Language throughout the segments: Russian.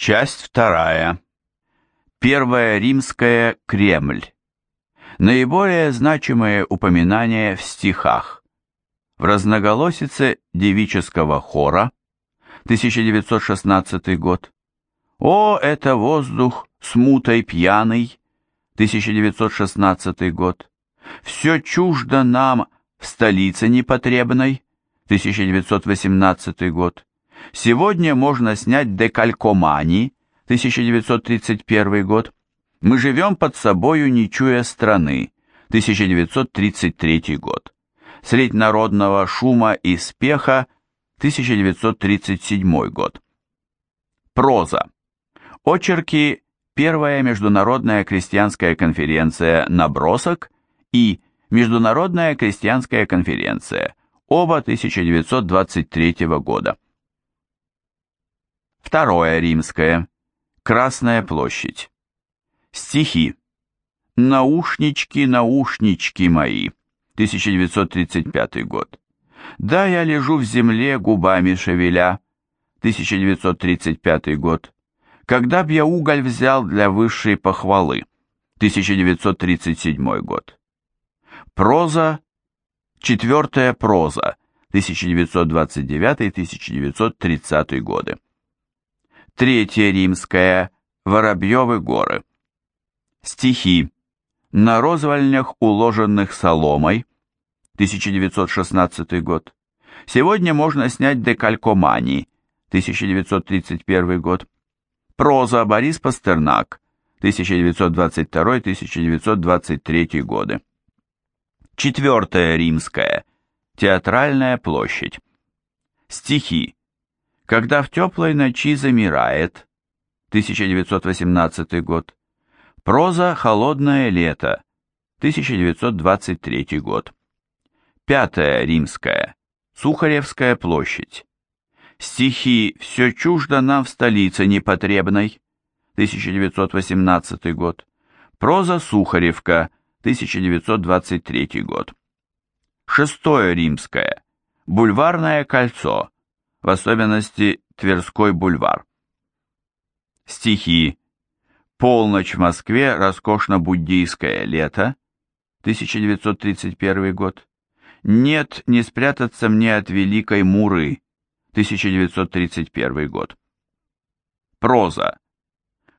Часть вторая. Первая римская Кремль. Наиболее значимые упоминания в стихах. В разноголосице девического хора, 1916 год. «О, это воздух, смутой пьяный», 1916 год. «Все чуждо нам в столице непотребной», 1918 год. Сегодня можно снять декалькомани, 1931 год. Мы живем под собою, не чуя страны, 1933 год. Средь народного шума и спеха, 1937 год. Проза. Очерки Первая международная крестьянская конференция «Набросок» и Международная крестьянская конференция, оба 1923 года. Второе римское. Красная площадь. Стихи. Наушнички, наушнички мои. 1935 год. Да, я лежу в земле, губами шевеля. 1935 год. Когда б я уголь взял для высшей похвалы. 1937 год. Проза. Четвертая проза. 1929-1930 годы. Третья римская. Воробьевы горы. Стихи. На розвальнях, уложенных соломой. 1916 год. Сегодня можно снять декалькомани. 1931 год. Проза Борис Пастернак. 1922-1923 годы. Четвертая римская. Театральная площадь. Стихи. Когда в теплой ночи замирает, 1918 год. Проза «Холодное лето», 1923 год. Пятая римская. Сухаревская площадь. Стихи «Все чуждо нам в столице непотребной», 1918 год. Проза Сухаревка, 1923 год. Шестое римское. Бульварное кольцо, в особенности Тверской бульвар. Стихи «Полночь в Москве. Роскошно-буддийское лето», 1931 год. «Нет, не спрятаться мне от Великой Муры», 1931 год. Проза.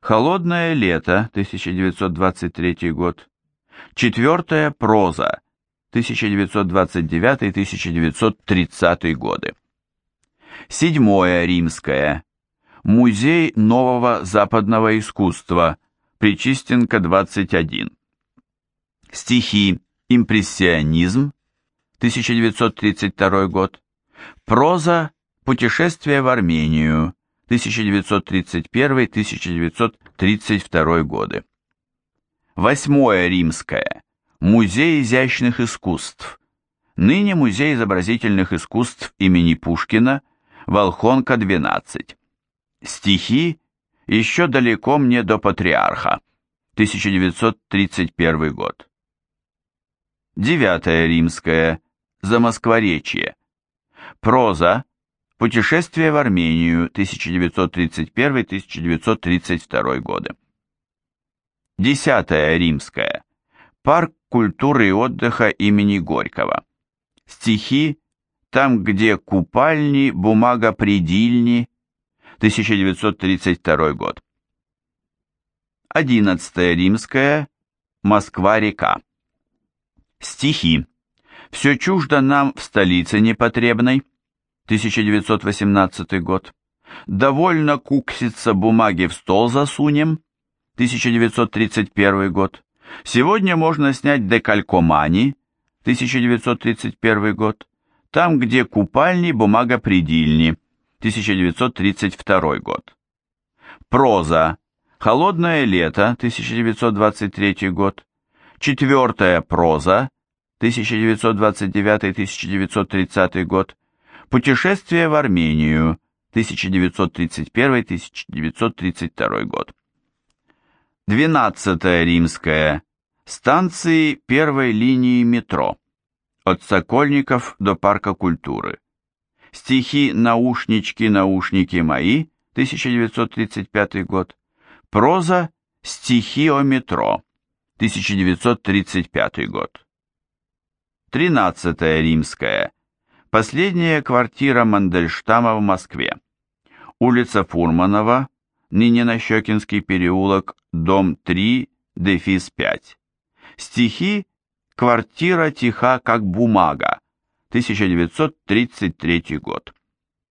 «Холодное лето», 1923 год. Четвертая проза, 1929-1930 годы. Седьмое римское. Музей нового западного искусства. Причистенко 21. Стихи. Импрессионизм. 1932 год. Проза. Путешествие в Армению. 1931-1932 годы. Восьмое римское. Музей изящных искусств. Ныне Музей изобразительных искусств имени Пушкина Волхонка 12. Стихи «Еще далеко мне до патриарха», 1931 год. Девятое римское, Замоскворечье. Проза, Путешествие в Армению, 1931-1932 годы. Десятое римское, Парк культуры и отдыха имени Горького. Стихи там, где купальни, бумага предильни, 1932 год. 11 римская, Москва-река. Стихи. Все чуждо нам в столице непотребной, 1918 год. Довольно кукситься бумаги в стол засунем, 1931 год. Сегодня можно снять декалькомани, 1931 год. Там, где купальни, бумага предильни. 1932 год. Проза. Холодное лето, 1923 год. Четвертая проза, 1929-1930 год. Путешествие в Армению, 1931-1932 год. Двенадцатая римская. Станции первой линии метро. От Сокольников до Парка культуры. Стихи «Наушнички, наушники мои» 1935 год. Проза «Стихи о метро», 1935 год. 13 римская. Последняя квартира Мандельштама в Москве. Улица Фурманова, ныне Нащекинский переулок, дом 3, дефис 5. Стихи «Квартира тиха, как бумага», 1933 год.